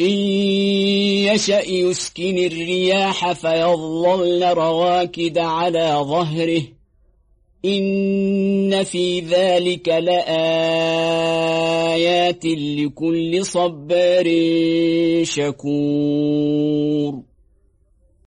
إن يشأ يسكن الرياح فيظللن رواكد على ظهره. إن في ذلك لآيات لكل صبار شكور.